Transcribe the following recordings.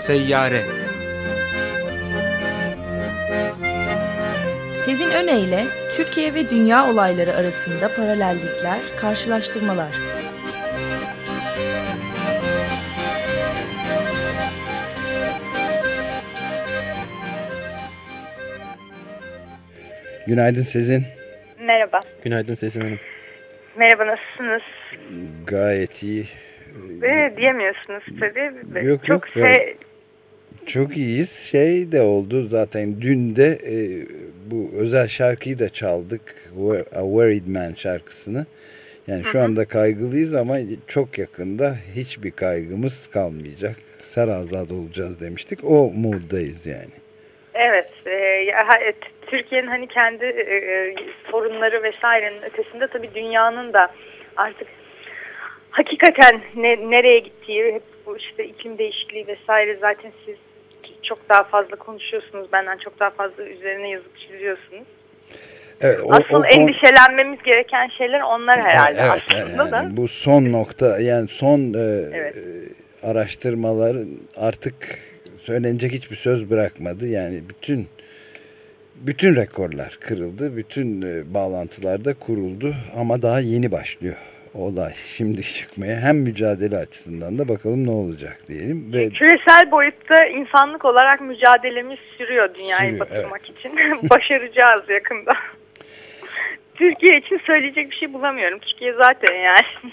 Seyyare Sezin Öne Türkiye ve dünya olayları arasında paralellikler, karşılaştırmalar. Günaydın Sezin. Merhaba. Günaydın Sezin Hanım. Merhaba nasılsınız? Gayet iyi. Ee, diyemiyorsunuz tabii. Yok çok yok. Se- çok iyiyiz. Şey de oldu zaten dün de e, bu özel şarkıyı da çaldık. A Worried Man şarkısını. Yani şu anda kaygılıyız ama çok yakında hiçbir kaygımız kalmayacak. Serazade olacağız demiştik. O moddayız yani. Evet. E, e, Türkiye'nin hani kendi e, e, sorunları vesairenin ötesinde tabii dünyanın da artık hakikaten ne, nereye gittiği hep bu işte iklim değişikliği vesaire zaten siz çok daha fazla konuşuyorsunuz. Benden çok daha fazla üzerine yazıp çiziyorsunuz. Evet, o- Asıl o- o- endişelenmemiz gereken şeyler onlar herhalde Evet, aslında yani da. bu son nokta yani son e, Evet. e, araştırmalar artık söylenecek hiçbir söz bırakmadı. Yani bütün bütün rekorlar kırıldı. Bütün e, bağlantılar da kuruldu ama daha yeni başlıyor olay şimdi çıkmaya. Hem mücadele açısından da bakalım ne olacak diyelim ve Küresel boyutta insanlık olarak mücadelemiz sürüyor dünyayı Sürüyor, batırmak için. Başaracağız yakında. Türkiye için söyleyecek bir şey bulamıyorum. Türkiye zaten yani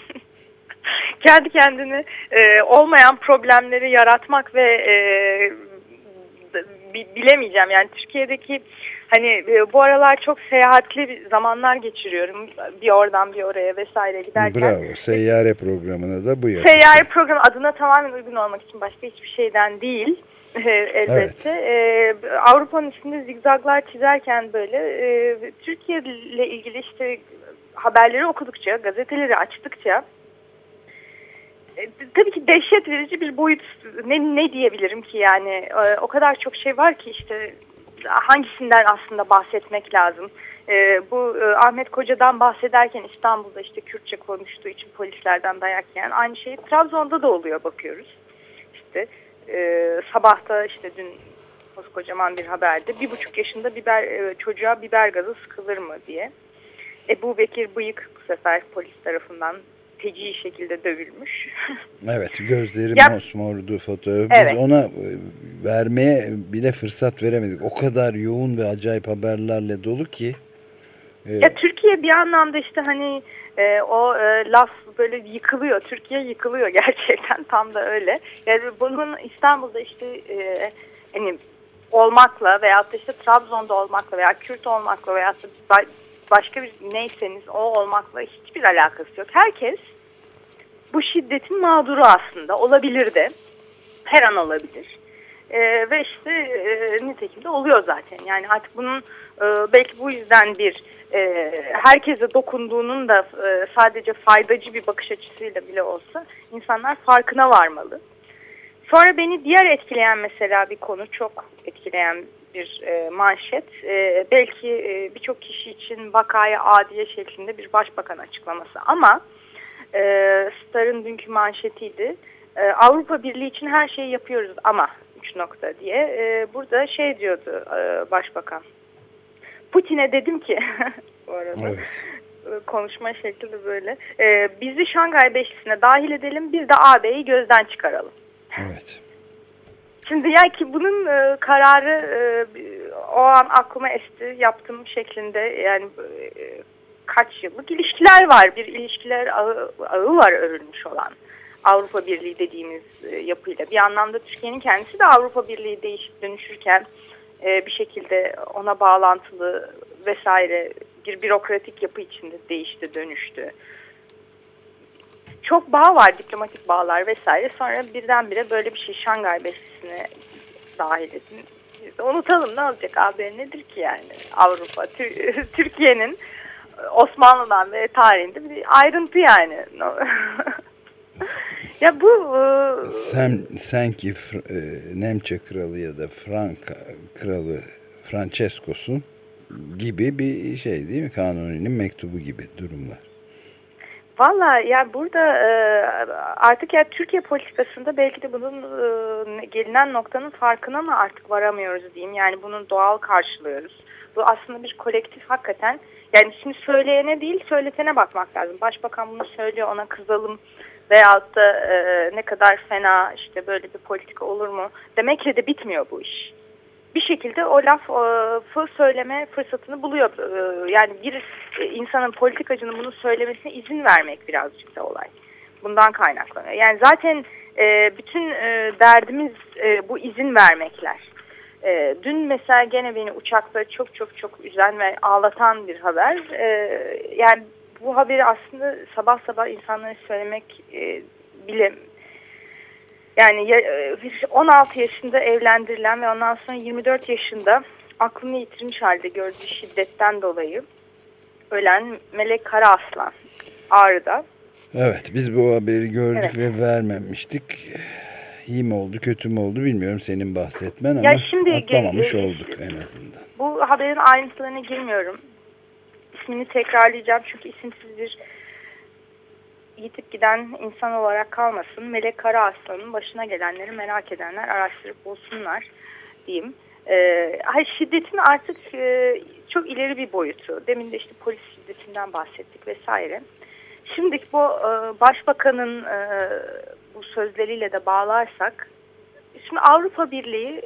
kendi kendini e, olmayan problemleri yaratmak ve e, bilemeyeceğim yani Türkiye'deki hani e, bu aralar çok seyahatli zamanlar geçiriyorum bir oradan bir oraya vesaire giderken bravo seyyare programına da bu yok. Seyyare program adına tamamen uygun olmak için başka hiçbir şeyden değil. e, Elbette. Ee, Avrupa'nın üstünde zigzaglar çizerken böyle e, Türkiye ile ilgili işte haberleri okudukça, gazeteleri açtıkça e, tabii ki dehşet verici bir boyut ne, ne diyebilirim ki yani E, o kadar çok şey var ki işte hangisinden aslında bahsetmek lazım. E, bu e, Ahmet Koca'dan bahsederken İstanbul'da işte Kürtçe konuştuğu için polislerden dayak yiyen aynı şey Trabzon'da da oluyor bakıyoruz. İşte e, sabahta işte dün koskocaman bir haberde bir buçuk yaşında biber e, çocuğa biber gazı sıkılır mı diye. Ebu Bekir Bıyık bu sefer polis tarafından feci şekilde dövülmüş. Evet gözleri Ya- mosmordu fotoğrafı. Biz Evet. ona e, vermeye bile fırsat veremedik. O kadar yoğun ve acayip haberlerle dolu ki. e, Ya Türkiye bir anlamda işte hani e, o e, laf böyle yıkılıyor. Türkiye yıkılıyor gerçekten tam da öyle. Yani bunun İstanbul'da işte e, hani olmakla da işte Trabzon'da olmakla veya Kürt olmakla veyahut da başka bir neyseniz o olmakla hiçbir alakası yok. Herkes bu şiddetin mağduru aslında olabilir de her an olabilir. Ee, ve işte e, nitekim de oluyor zaten. Yani artık bunun e, belki bu yüzden bir e, herkese dokunduğunun da e, sadece faydacı bir bakış açısıyla bile olsa insanlar farkına varmalı. Sonra beni diğer etkileyen mesela bir konu çok etkileyen bir e, manşet. E, belki e, birçok kişi için vakaya adiye şeklinde bir başbakan açıklaması ama e, Star'ın dünkü manşetiydi. E, Avrupa Birliği için her şeyi yapıyoruz ama 3 nokta diye. E, burada şey diyordu e, başbakan. Putin'e dedim ki bu arada Evet. konuşma şekli de böyle. E, bizi Şangay Beşlisi'ne dahil edelim biz de AB'yi gözden çıkaralım. Evet. Şimdi ya ki bunun e, kararı e, o an aklıma esti yaptığım şeklinde yani e, kaç yıllık ilişkiler var. Bir ilişkiler ağı, ağı var örülmüş olan. Avrupa Birliği dediğimiz e, yapıyla. Bir anlamda Türkiye'nin kendisi de Avrupa Birliği değişip dönüşürken e, bir şekilde ona bağlantılı vesaire bir bürokratik yapı içinde değişti, dönüştü. Çok bağ var, diplomatik bağlar vesaire. Sonra birdenbire böyle bir şey Şangay Beşlisi'ne dahil edin. Unutalım ne olacak AB nedir ki yani Avrupa, Tür- Türkiye'nin Osmanlı'dan ve tarihinde bir ayrıntı yani. ya bu e, Sen, sen ki Fr- e, Nemçe kralı ya da Franka kralı Francesco'sun gibi bir şey değil mi? Kanuni'nin mektubu gibi durumlar. Valla yani burada e, artık ya Türkiye politikasında belki de bunun e, gelinen noktanın farkına mı artık varamıyoruz diyeyim. Yani bunun doğal karşılıyoruz. Bu aslında bir kolektif hakikaten. Yani şimdi söyleyene değil söyletene bakmak lazım. Başbakan bunu söylüyor ona kızalım veyahut da e, ne kadar fena işte böyle bir politika olur mu demekle de bitmiyor bu iş bir şekilde o lafı söyleme fırsatını buluyor. E, yani bir insanın politikacının bunu söylemesine izin vermek birazcık da olay. Bundan kaynaklanıyor. Yani zaten e, bütün e, derdimiz bu izin vermekler. Dün mesela gene beni uçakta çok çok çok üzen ve ağlatan bir haber. Yani bu haberi aslında sabah sabah insanlara söylemek bile yani 16 e, yaşında evlendirilen ve ondan sonra 24 yaşında aklını yitirmiş halde gördüğü şiddetten dolayı ölen Melek Karaaslan Ağrı'da. Evet biz bu haberi gördük evet. ve vermemiştik. İyi mi oldu kötü mü oldu bilmiyorum senin bahsetmen ama ya şimdi, atlamamış olduk en azından. Bu haberin ayrıntılarına girmiyorum. İsmini tekrarlayacağım çünkü isimsiz bir yitip giden insan olarak kalmasın. Melek Kara Aslan'ın başına gelenleri merak edenler araştırıp bulsunlar diyeyim. Ee, şiddetin artık e, çok ileri bir boyutu. Demin de işte polis şiddetinden bahsettik vesaire. Şimdi bu e, başbakanın e, bu sözleriyle de bağlarsak, şimdi Avrupa Birliği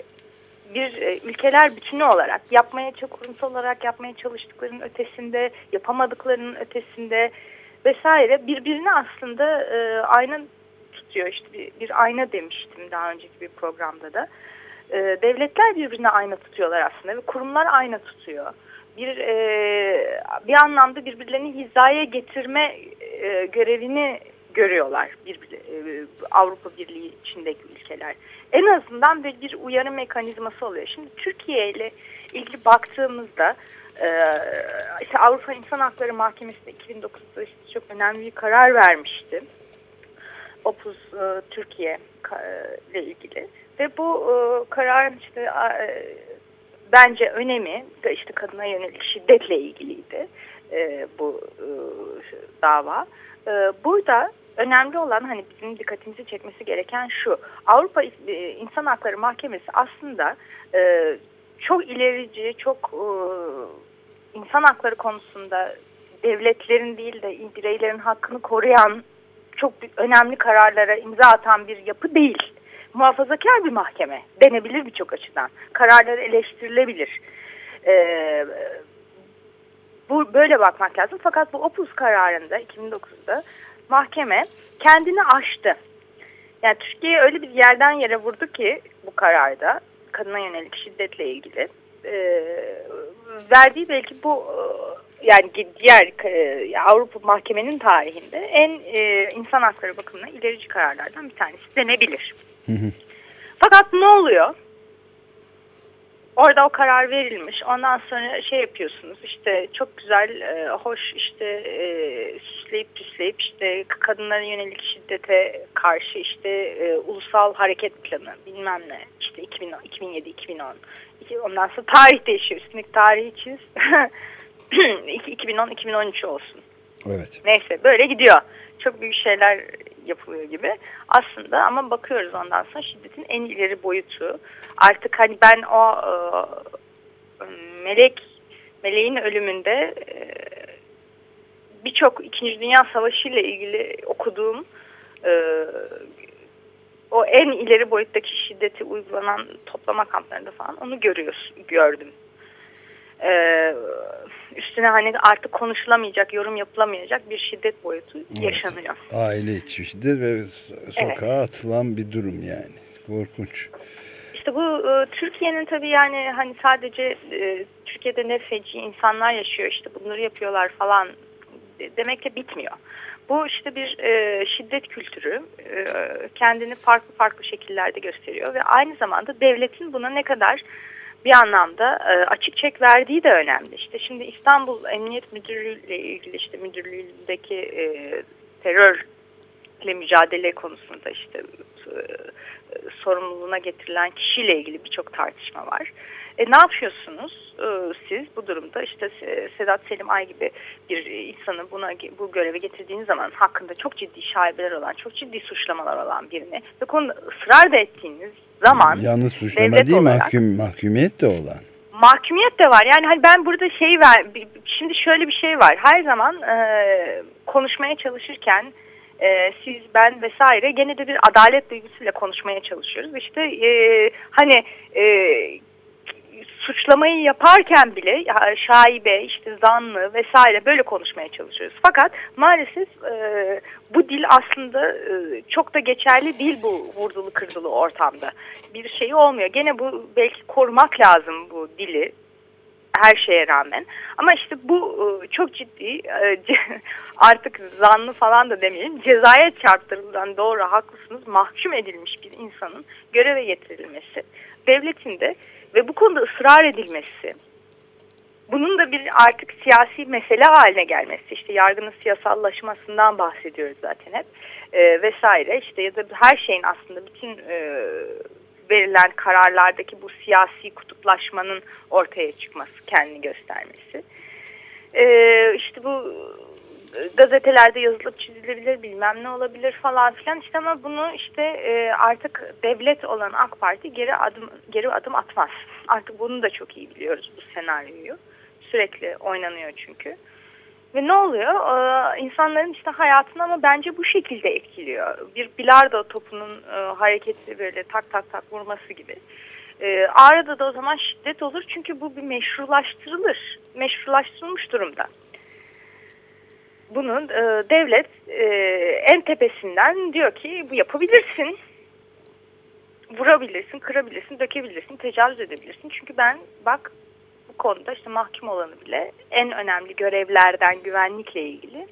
bir e, ülkeler bütünü olarak yapmaya kurumsal olarak yapmaya çalıştıklarının ötesinde, yapamadıklarının ötesinde vesaire birbirini aslında e, ayna tutuyor. İşte bir, bir ayna demiştim daha önceki bir programda da. E, devletler birbirine ayna tutuyorlar aslında ve kurumlar ayna tutuyor. Bir e, bir anlamda birbirlerini hizaya getirme e, görevini görüyorlar bir, e, Avrupa Birliği içindeki ülkeler. En azından bir, bir uyarı mekanizması oluyor. Şimdi Türkiye ile ilgili baktığımızda işte Avrupa İnsan Hakları Mahkemesi 2009'da işte çok önemli bir karar vermişti. Opus e, Türkiye e, ile ilgili ve bu e, kararın işte bence önemi işte kadına yönelik şiddetle ilgiliydi bu dava. Burada önemli olan hani bizim dikkatimizi çekmesi gereken şu. Avrupa İnsan Hakları Mahkemesi aslında çok ilerici, çok e, insan hakları konusunda devletlerin değil de bireylerin hakkını koruyan çok önemli kararlara imza atan bir yapı değil. Muhafazakar bir mahkeme denebilir birçok açıdan. Kararları eleştirilebilir. Ee, bu böyle bakmak lazım. Fakat bu Opus kararında 2009'da mahkeme kendini aştı. Yani Türkiye öyle bir yerden yere vurdu ki bu kararda kadına yönelik şiddetle ilgili e, verdiği belki bu e, yani diğer e, Avrupa mahkemenin tarihinde en e, insan hakları bakımından ilerici kararlardan bir tanesi denebilir. Hı hı. Fakat ne oluyor? Orada o karar verilmiş. Ondan sonra şey yapıyorsunuz işte çok güzel, e, hoş işte e, süsleyip püsleyip işte kadınlara yönelik şiddete karşı işte e, ulusal hareket planı bilmem ne işte 2007-2010 ondan sonra tarih değişiyor. Üstünlük tarihi çiz. 2010-2013 olsun. Evet. Neyse böyle gidiyor. Çok büyük şeyler yapılıyor gibi. Aslında ama bakıyoruz ondan sonra şiddetin en ileri boyutu. Artık hani ben o e, melek meleğin ölümünde e, birçok İkinci Dünya Savaşı ile ilgili okuduğum e, o en ileri boyuttaki şiddeti uygulanan toplama kamplarında falan onu görüyoruz, gördüm. Ee, üstüne hani artık konuşulamayacak, yorum yapılamayacak bir şiddet boyutu evet. yaşanıyor. Aile içi şiddet ve sokağa evet. atılan bir durum yani. Korkunç. İşte bu e, Türkiye'nin tabii yani hani sadece e, Türkiye'de ne feci insanlar yaşıyor işte bunları yapıyorlar falan demekle bitmiyor. Bu işte bir e, şiddet kültürü e, kendini farklı farklı şekillerde gösteriyor ve aynı zamanda devletin buna ne kadar bir anlamda e, açık çek verdiği de önemli. İşte şimdi İstanbul Emniyet Müdürlüğü ile ilgili işte müdürlüğündeki e, terör teröristlikle mücadele konusunda işte e, sorumluluğuna getirilen kişiyle ilgili birçok tartışma var. E, ne yapıyorsunuz e, siz bu durumda? İşte Sedat Selim Ay gibi bir insanı buna bu göreve getirdiğiniz zaman hakkında çok ciddi şaibeler olan, çok ciddi suçlamalar olan birini ve konuda ısrar da ettiğiniz zaman Yalnız suçlama değil olarak, mahkum, mahkumiyet de olan. Mahkumiyet de var. Yani hani ben burada şey ver, şimdi şöyle bir şey var. Her zaman e, konuşmaya çalışırken e, siz, ben vesaire gene de bir adalet duygusuyla konuşmaya çalışıyoruz. İşte e, hani e, suçlamayı yaparken bile şaibe, işte zanlı vesaire böyle konuşmaya çalışıyoruz. Fakat maalesef e, bu dil aslında e, çok da geçerli değil bu vurdulu kırdılı ortamda. Bir şey olmuyor. Gene bu belki korumak lazım bu dili her şeye rağmen. Ama işte bu e, çok ciddi e, artık zanlı falan da demeyelim cezaya çarptırılan doğru haklısınız mahkum edilmiş bir insanın göreve getirilmesi devletin de ve bu konuda ısrar edilmesi bunun da bir artık siyasi mesele haline gelmesi işte yargının siyasallaşmasından bahsediyoruz zaten hep e, vesaire işte ya da her şeyin aslında bütün e, verilen kararlardaki bu siyasi kutuplaşmanın ortaya çıkması, kendini göstermesi. Ee, işte bu gazetelerde yazılıp çizilebilir bilmem ne olabilir falan filan işte ama bunu işte e, artık devlet olan AK Parti geri adım geri adım atmaz. Artık bunu da çok iyi biliyoruz bu senaryoyu. Sürekli oynanıyor çünkü. Ve ne oluyor? Ee, insanların işte hayatını ama bence bu şekilde etkiliyor. Bir bilardo topunun e, hareketi böyle tak tak tak vurması gibi. E, Ağrı'da da o zaman şiddet olur çünkü bu bir meşrulaştırılır. Meşrulaştırılmış durumda. Bunun e, devlet e, en tepesinden diyor ki bu yapabilirsin. Vurabilirsin, kırabilirsin, dökebilirsin, tecavüz edebilirsin. Çünkü ben bak bu konuda işte mahkum olanı bile en önemli görevlerden güvenlikle ilgili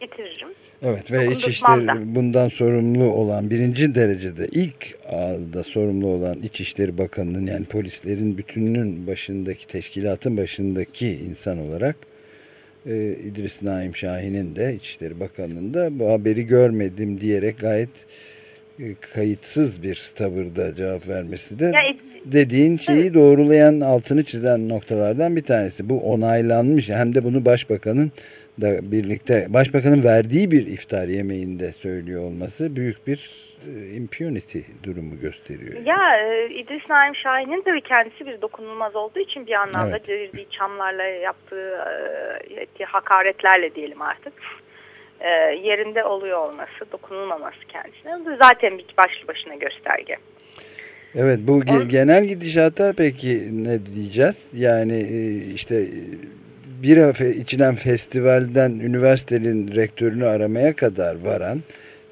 getiririm. Evet ve İçişleri bundan sorumlu olan birinci derecede ilk ağızda sorumlu olan İçişleri Bakanı'nın yani polislerin bütününün başındaki teşkilatın başındaki insan olarak e, İdris Naim Şahin'in de İçişleri Bakanı'nın da bu haberi görmedim diyerek gayet kayıtsız bir tavırda cevap vermesi de ya, dediğin şeyi evet. doğrulayan altını çizen noktalardan bir tanesi. Bu onaylanmış hem de bunu başbakanın da birlikte başbakanın verdiği bir iftar yemeğinde söylüyor olması büyük bir e, impunity durumu gösteriyor. Ya e, İdris Naim Şahin'in tabii kendisi bir dokunulmaz olduğu için bir anlamda evet. çamlarla yaptığı e, hakaretlerle diyelim artık e, yerinde oluyor olması, dokunulmaması kendisine zaten bir başlı başına gösterge. Evet bu ge genel gidişata peki ne diyeceğiz? Yani e, işte bir içilen festivalden üniversitenin rektörünü aramaya kadar varan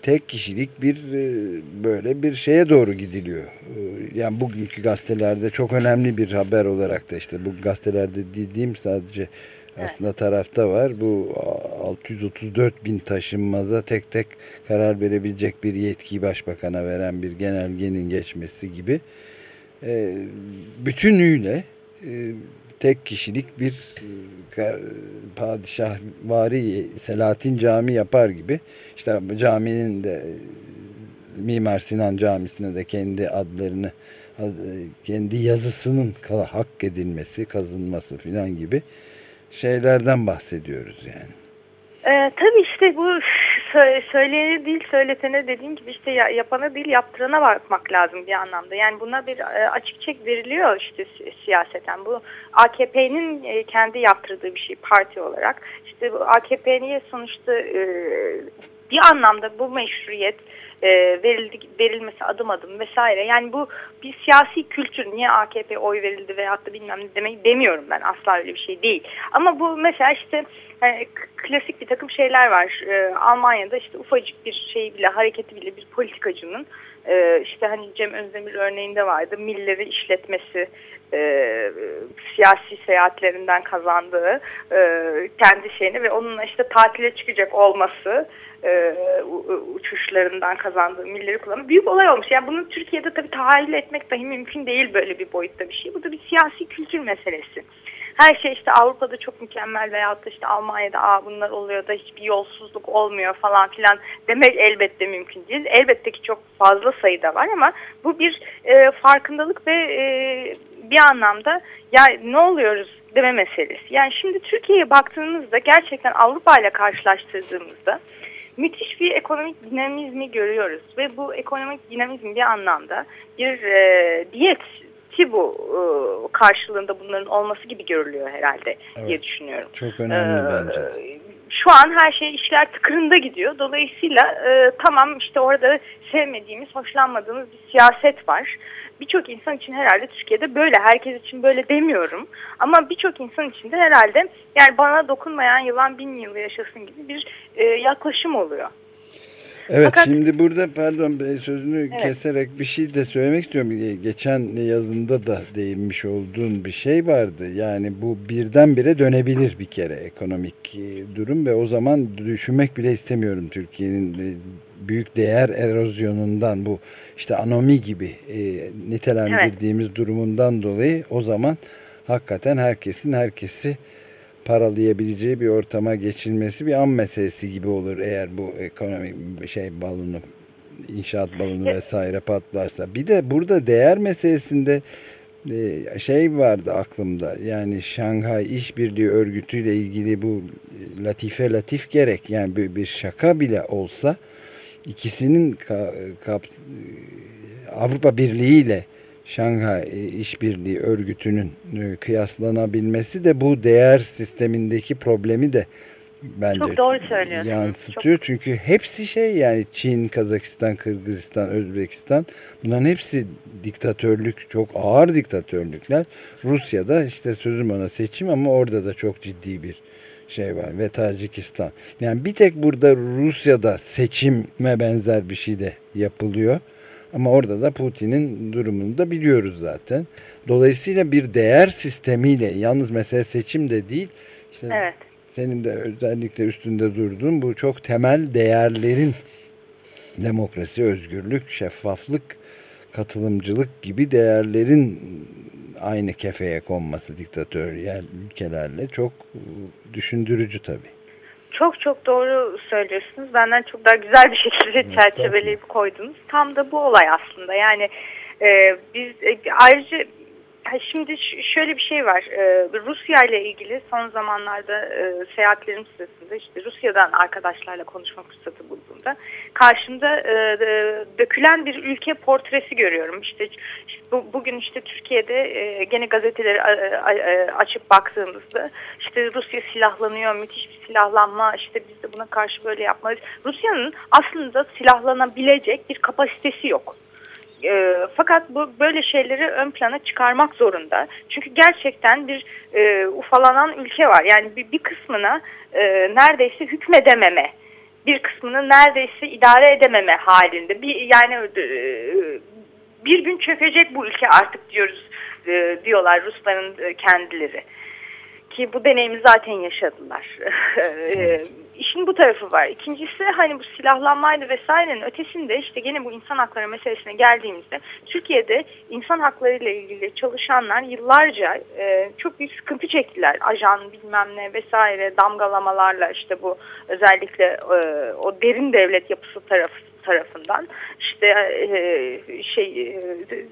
tek kişilik bir e, böyle bir şeye doğru gidiliyor. E, yani bugünkü gazetelerde çok önemli bir haber olarak da işte bu gazetelerde dediğim sadece aslında tarafta var. Bu 634 bin taşınmaza tek tek karar verebilecek bir yetkiyi başbakana veren bir genelgenin geçmesi gibi e, bütünüyle tek kişilik bir padişahvari Selahattin Cami yapar gibi işte caminin de Mimar Sinan Camisi'ne de kendi adlarını kendi yazısının hak edilmesi, kazınması filan gibi şeylerden bahsediyoruz yani. Ee, tabii işte bu söyleyeni değil söyletene dediğin gibi işte yapana değil yaptırana bakmak lazım bir anlamda. Yani buna bir e, açık çek veriliyor işte siyaseten. Bu AKP'nin e, kendi yaptırdığı bir şey parti olarak. İşte bu AKP'ye sonuçta e, bir anlamda bu meşruiyet verildi, verilmesi adım adım vesaire. Yani bu bir siyasi kültür. Niye AKP oy verildi veyahut da bilmem ne demek demiyorum ben. Asla öyle bir şey değil. Ama bu mesela işte yani klasik bir takım şeyler var. Ee, Almanya'da işte ufacık bir şey bile hareketi bile bir politikacının e, işte hani Cem Özdemir örneğinde vardı milleri işletmesi e, siyasi seyahatlerinden kazandığı e, kendi şeyini ve onunla işte tatile çıkacak olması e, uçuşlarından kazandığı milleri kullanımı büyük olay olmuş. Yani bunu Türkiye'de tabii tahayyül etmek dahi mümkün değil böyle bir boyutta bir şey. Bu da bir siyasi kültür meselesi her şey işte Avrupa'da çok mükemmel veyahut da işte Almanya'da Aa, bunlar oluyor da hiçbir yolsuzluk olmuyor falan filan demek elbette mümkün değil. Elbette ki çok fazla sayıda var ama bu bir e, farkındalık ve e, bir anlamda ya ne oluyoruz deme meselesi. Yani şimdi Türkiye'ye baktığımızda gerçekten Avrupa ile karşılaştırdığımızda müthiş bir ekonomik dinamizmi görüyoruz ve bu ekonomik dinamizm bir anlamda bir e, diyet ki bu e, karşılığında bunların olması gibi görülüyor herhalde Evet. diye düşünüyorum. Çok önemli Ee, bence. Şu an her şey işler tıkırında gidiyor. Dolayısıyla e, tamam işte orada sevmediğimiz, hoşlanmadığımız bir siyaset var. Birçok insan için herhalde Türkiye'de böyle. Herkes için böyle demiyorum. Ama birçok insan için de herhalde yani bana dokunmayan yılan bin yıl yaşasın gibi bir e, yaklaşım oluyor. Evet Fakat- şimdi burada pardon sözünü Evet. keserek bir şey de söylemek istiyorum. Ge- Geçen yazında da değinmiş olduğun bir şey vardı. Yani bu birdenbire dönebilir bir kere ekonomik e, durum ve o zaman düşünmek bile istemiyorum Türkiye'nin e, büyük değer erozyonundan bu işte anomi gibi e, nitelendirdiğimiz durumundan dolayı o zaman hakikaten herkesin herkesi paralayabileceği bir ortama geçilmesi bir an meselesi gibi olur eğer bu ekonomik şey balonu inşaat balonu vesaire patlarsa. Bir de burada değer meselesinde e, şey vardı aklımda. Yani Şanghay İşbirliği Örgütü ile ilgili bu latife latif gerek. Yani bir, şaka bile olsa ikisinin Avrupa Birliği ile Şanghay e, İşbirliği Örgütü'nün e, kıyaslanabilmesi de bu değer sistemindeki problemi de bence Çok doğru yansıtıyor. Çünkü hepsi şey yani Çin, Kazakistan, Kırgızistan, Özbekistan bunların hepsi diktatörlük, çok ağır diktatörlükler. Rusya'da işte sözüm ona seçim ama orada da çok ciddi bir şey var ve Tacikistan. Yani bir tek burada Rusya'da seçime benzer bir şey de yapılıyor. Ama orada da Putin'in durumunu da biliyoruz zaten. Dolayısıyla bir değer sistemiyle yalnız mesele seçim de değil. İşte Evet. senin de özellikle üstünde durduğun bu çok temel değerlerin demokrasi, özgürlük, şeffaflık, katılımcılık gibi değerlerin aynı kefeye konması diktatöryel ülkelerle çok e, düşündürücü tabii. Çok çok doğru söylüyorsunuz. Benden çok daha güzel bir şekilde çerçeveleyip koydunuz. Tam da bu olay aslında. Yani e, biz e, ayrıca şimdi şöyle bir şey var. E, Rusya ile ilgili son zamanlarda e, seyahatlerim sırasında işte Rusya'dan arkadaşlarla konuşma fırsatı bulduğumda karşımda e, dökülen bir ülke portresi görüyorum. İşte, işte bu, bugün işte Türkiye'de e, gene gazeteleri açıp baktığımızda işte Rusya silahlanıyor, müthiş bir silahlanma, işte biz de buna karşı böyle yapmalıyız. Rusya'nın aslında silahlanabilecek bir kapasitesi yok. E, fakat bu böyle şeyleri ön plana çıkarmak zorunda. Çünkü gerçekten bir e, ufalanan ülke var. Yani bir, bir kısmına e, neredeyse hükmedememe, bir kısmını neredeyse idare edememe halinde. Bir yani e, bir gün çökecek bu ülke artık diyoruz e, diyorlar Rusların e, kendileri. Ki bu deneyimi zaten yaşadılar. İşin bu tarafı var. İkincisi hani bu silahlanmayla vesairenin ötesinde işte gene bu insan hakları meselesine geldiğimizde Türkiye'de insan hakları ile ilgili çalışanlar yıllarca e, çok büyük sıkıntı çektiler. Ajan bilmem ne vesaire damgalamalarla işte bu özellikle e, o derin devlet yapısı tarafı tarafından işte e, şey e,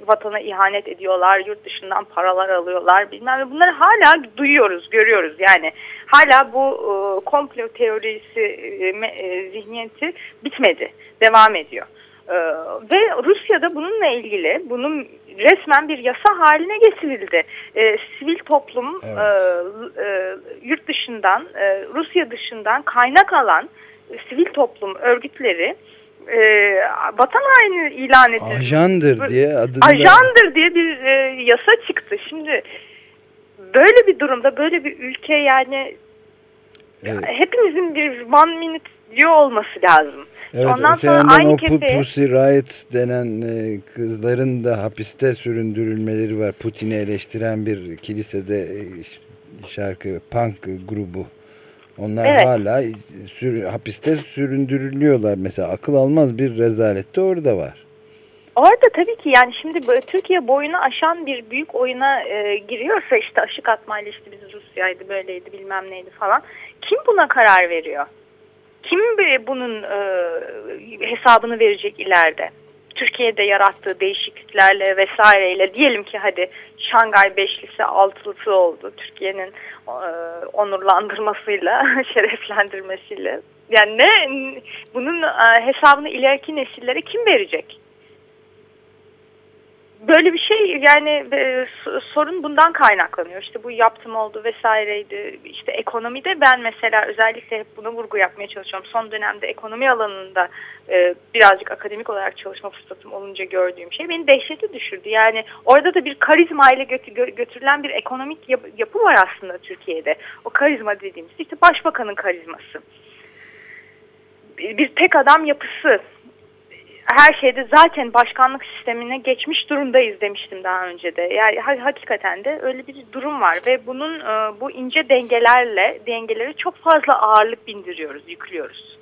vatana ihanet ediyorlar, yurt dışından paralar alıyorlar bilmem ne. Bunları hala duyuyoruz, görüyoruz. Yani hala bu e, komplo teorisi e, e, zihniyeti bitmedi, devam ediyor. Ve Rusya'da bununla ilgili bunun resmen bir yasa haline getirildi. E, sivil toplum Evet. e, e, yurt dışından, e, Rusya dışından kaynak alan e, sivil toplum örgütleri e, vatan haini ilan edildi. Ajandır diye adında Ajandır diye bir e, yasa çıktı. Şimdi böyle bir durumda böyle bir ülke yani Evet. hepimizin bir one minute diyor olması lazım. Evet, Ondan sonra aynı o kefeye- Pussy Riot denen e, kızların da hapiste süründürülmeleri var. Putin'i eleştiren bir kilisede e, şarkı punk grubu. Onlar Evet. hala sür, hapiste süründürülüyorlar mesela. Akıl almaz bir rezalet de orada var. orada tabii ki yani şimdi Türkiye boyunu aşan bir büyük oyuna e, giriyorsa işte aşık atmayla işte biz Rusya'ydı böyleydi bilmem neydi falan. Kim buna karar veriyor? Kim bunun e, hesabını verecek ileride? Türkiye'de yarattığı değişikliklerle vesaireyle diyelim ki hadi Şangay Beşlisi altılısı oldu. Türkiye'nin e, onurlandırmasıyla, şereflendirmesiyle. Yani ne bunun e, hesabını ileriki nesillere kim verecek? Böyle bir şey yani e, sorun bundan kaynaklanıyor. İşte bu yaptım oldu vesaireydi. İşte ekonomide ben mesela özellikle hep buna vurgu yapmaya çalışıyorum. Son dönemde ekonomi alanında e, birazcık akademik olarak çalışma fırsatım olunca gördüğüm şey beni dehşete düşürdü. Yani orada da bir karizma ile götür, götürülen bir ekonomik yap, yapı var aslında Türkiye'de. O karizma dediğimiz işte başbakanın karizması. Bir, bir tek adam yapısı her şeyde zaten başkanlık sistemine geçmiş durumdayız demiştim daha önce de. Yani hakikaten de öyle bir durum var ve bunun e, bu ince dengelerle dengeleri çok fazla ağırlık bindiriyoruz, yüklüyoruz.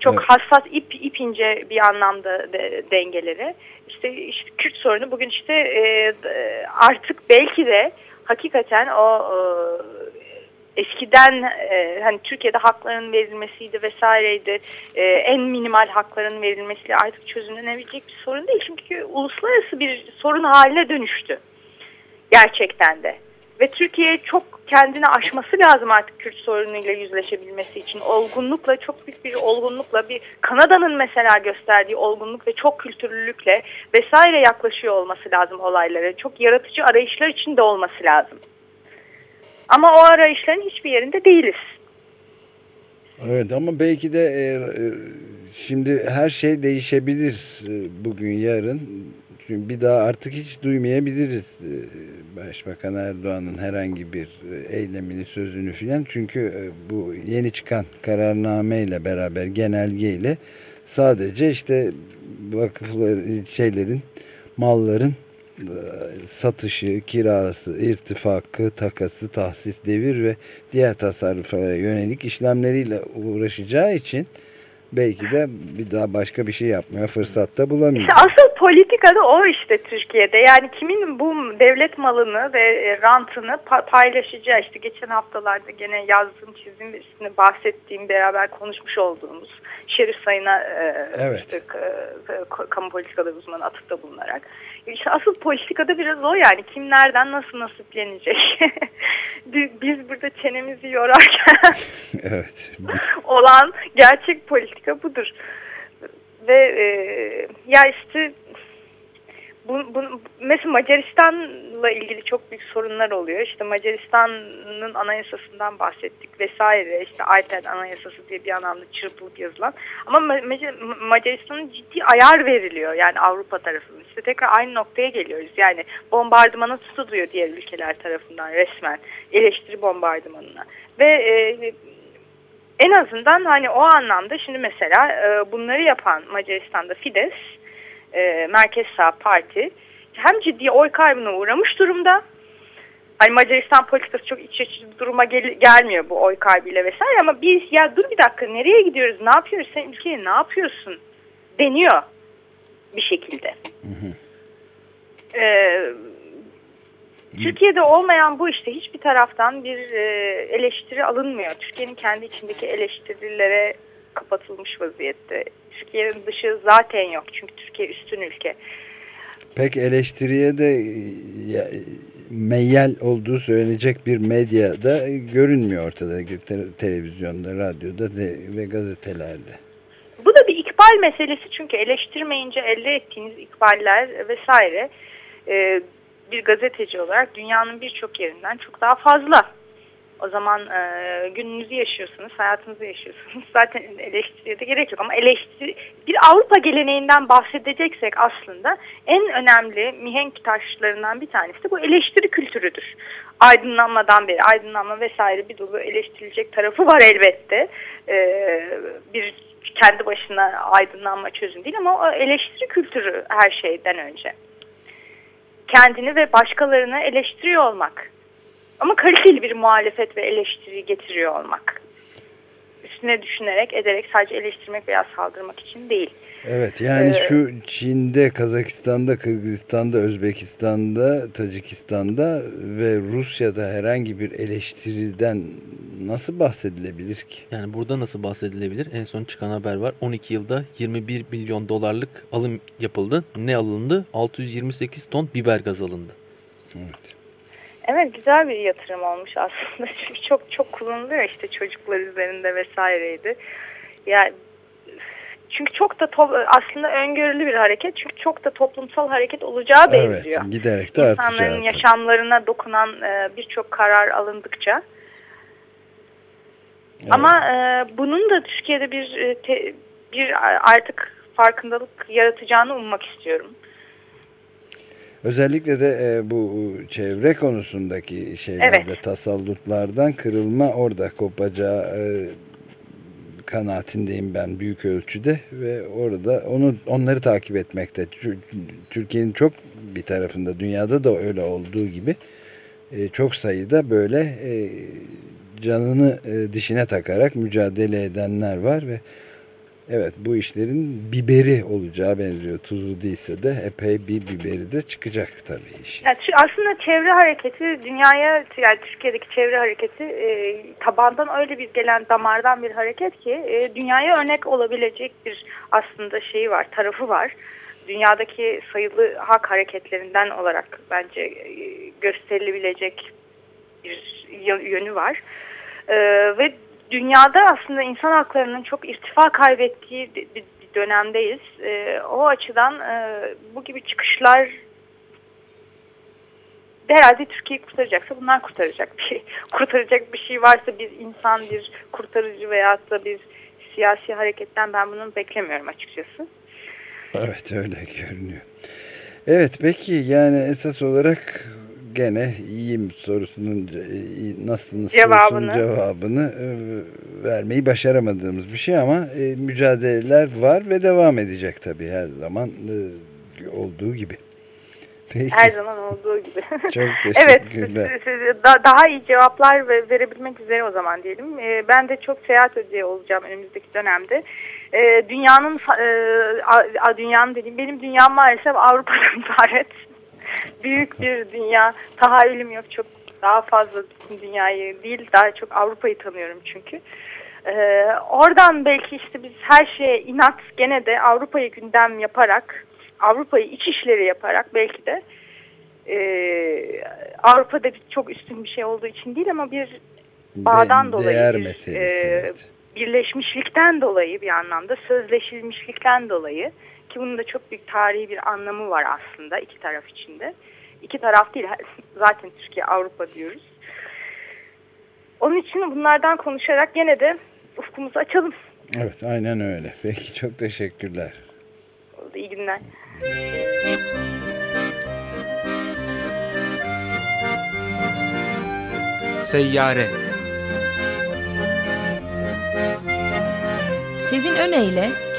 Çok evet. hassas ip ip ince bir anlamda de, dengeleri. İşte, işte Kürt sorunu bugün işte e, artık belki de hakikaten o e, eskiden e, hani Türkiye'de hakların verilmesiydi vesaireydi e, en minimal hakların verilmesiyle artık çözümlenebilecek bir sorun değil. Çünkü uluslararası bir sorun haline dönüştü gerçekten de. Ve Türkiye çok kendini aşması lazım artık Kürt sorunuyla yüzleşebilmesi için. Olgunlukla, çok büyük bir olgunlukla, bir Kanada'nın mesela gösterdiği olgunluk ve çok kültürlülükle vesaire yaklaşıyor olması lazım olaylara. Çok yaratıcı arayışlar içinde olması lazım. Ama o arayışların hiçbir yerinde değiliz. Evet ama belki de e, e, şimdi her şey değişebilir e, bugün yarın. Çünkü bir daha artık hiç duymayabiliriz e, Başbakan Erdoğan'ın herhangi bir e, eylemini, sözünü filan. Çünkü e, bu yeni çıkan kararname ile beraber genelgeyle sadece işte vakıflar şeylerin, malların satışı, kirası, irtifakı, takası, tahsis, devir ve diğer tasarruflara yönelik işlemleriyle uğraşacağı için belki de bir daha başka bir şey yapmaya fırsat da bulamıyor. İşte asıl politikada o işte Türkiye'de. Yani kimin bu devlet malını ve e, rantını paylaşacağı işte geçen haftalarda gene yazdığım çizdiğim üstüne bahsettiğim beraber konuşmuş olduğumuz Şerif Sayın'a e, evet. işte, kamu politikaları uzmanı atıfta bulunarak. İşte asıl politikada biraz o yani kim nereden nasıl nasiplenecek. Biz burada çenemizi yorarken evet. olan gerçek politika budur. Ve e, ya işte bu, bu, mesela Macaristan'la ilgili çok büyük sorunlar oluyor. İşte Macaristan'ın anayasasından bahsettik vesaire. İşte iPad anayasası diye bir anlamda çırpılıp yazılan. Ama Macaristan'ın ciddi ayar veriliyor yani Avrupa tarafından. İşte tekrar aynı noktaya geliyoruz. Yani bombardımana tutuluyor diğer ülkeler tarafından resmen. Eleştiri bombardımanına. Ve e, en azından hani o anlamda şimdi mesela e, bunları yapan Macaristan'da Fidesz e, Merkez Sağ Parti hem ciddi oy kaybına uğramış durumda. Hani Macaristan politikası çok iç açıcı duruma gel gelmiyor bu oy kaybıyla vesaire ama biz ya dur bir dakika nereye gidiyoruz ne yapıyoruz sen ülkeye ne yapıyorsun deniyor bir şekilde. Hı hı. Ee, Türkiye'de olmayan bu işte hiçbir taraftan bir e, eleştiri alınmıyor. Türkiye'nin kendi içindeki eleştirilere kapatılmış vaziyette. Türkiye'nin dışı zaten yok. Çünkü Türkiye üstün ülke. Pek eleştiriye de ya, meyyal olduğu söylenecek bir medyada görünmüyor ortada. Televizyonda, radyoda ve gazetelerde. Bu da bir ikbal meselesi çünkü eleştirmeyince elde ettiğiniz ikballer vesaire e, bir gazeteci olarak dünyanın birçok yerinden çok daha fazla. O zaman e, gününüzü yaşıyorsunuz, hayatınızı yaşıyorsunuz. Zaten eleştiriye de gerek yok ama eleştiri, bir Avrupa geleneğinden bahsedeceksek aslında en önemli mihenk taşlarından bir tanesi de bu eleştiri kültürüdür. Aydınlanmadan beri, aydınlanma vesaire bir dolu eleştirilecek tarafı var elbette. E, bir kendi başına aydınlanma çözüm değil ama o eleştiri kültürü her şeyden önce. Kendini ve başkalarını eleştiriyor olmak ama kaliteli bir muhalefet ve eleştiri getiriyor olmak. Üstüne düşünerek, ederek sadece eleştirmek veya saldırmak için değil. Evet yani ee, şu Çin'de, Kazakistan'da, Kırgızistan'da, Özbekistan'da, Tacikistan'da ve Rusya'da herhangi bir eleştiriden nasıl bahsedilebilir ki? Yani burada nasıl bahsedilebilir? En son çıkan haber var. 12 yılda 21 milyon dolarlık alım yapıldı. Ne alındı? 628 ton biber gaz alındı. Evet. Evet güzel bir yatırım olmuş aslında. Çünkü çok çok kullanılıyor işte çocuklar üzerinde vesaireydi. Yani çünkü çok da aslında öngörülü bir hareket. Çünkü çok da toplumsal hareket olacağı benziyor. Evet, giderek de artacağı. İnsanların yaşamlarına dokunan e, birçok karar alındıkça. Evet. Ama e, bunun da Türkiye'de bir e, te, bir artık farkındalık yaratacağını ummak istiyorum. Özellikle de e, bu çevre konusundaki şeylerde evet. tasallutlardan kırılma orada kopacağı e, kanaatindeyim ben büyük ölçüde ve orada onu onları takip etmekte. Türkiye'nin çok bir tarafında dünyada da öyle olduğu gibi e, çok sayıda böyle e, canını e, dişine takarak mücadele edenler var ve Evet bu işlerin biberi olacağı benziyor. Tuzlu değilse de epey bir biberi de çıkacak tabii iş. Yani aslında çevre hareketi dünyaya yani Türkiye'deki çevre hareketi e, tabandan öyle bir gelen damardan bir hareket ki e, dünyaya örnek olabilecek bir aslında şeyi var tarafı var. Dünyadaki sayılı hak hareketlerinden olarak bence e, gösterilebilecek bir yönü var. E, ve dünyada aslında insan haklarının çok irtifa kaybettiği bir dönemdeyiz. E, o açıdan e, bu gibi çıkışlar herhalde Türkiye'yi kurtaracaksa bunlar kurtaracak bir. Kurtaracak bir şey varsa bir insan, bir kurtarıcı veyahut da bir siyasi hareketten ben bunu beklemiyorum açıkçası. Evet öyle görünüyor. Evet peki yani esas olarak gene iyiyim sorusunun nasılsınız cevabını, cevabını e, vermeyi başaramadığımız bir şey ama e, mücadeleler var ve devam edecek tabii her zaman e, olduğu gibi. Peki. Her zaman olduğu gibi. Çok teşekkürler. Evet, daha iyi cevaplar verebilmek üzere o zaman diyelim. Ben de çok seyahat ediyor olacağım önümüzdeki dönemde. Dünyanın, dünyanın dediğim, benim dünyam maalesef Avrupa'dan ibaret büyük bir dünya. Tahayyülüm yok çok daha fazla dünyayı değil daha çok Avrupa'yı tanıyorum çünkü. Ee, oradan belki işte biz her şeye inat gene de Avrupa'yı gündem yaparak Avrupa'yı iç işleri yaparak belki de e, Avrupa'da bir, çok üstün bir şey olduğu için değil ama bir bağdan de, dolayı değer bir, meselesi, e, evet. birleşmişlikten dolayı bir anlamda sözleşilmişlikten dolayı ki bunun da çok büyük tarihi bir anlamı var aslında iki taraf içinde. İki taraf değil zaten Türkiye Avrupa diyoruz. Onun için bunlardan konuşarak gene de ufkumuzu açalım. Evet aynen öyle. Peki çok teşekkürler. Oldu, iyi günler. Seyyare Sizin öneyle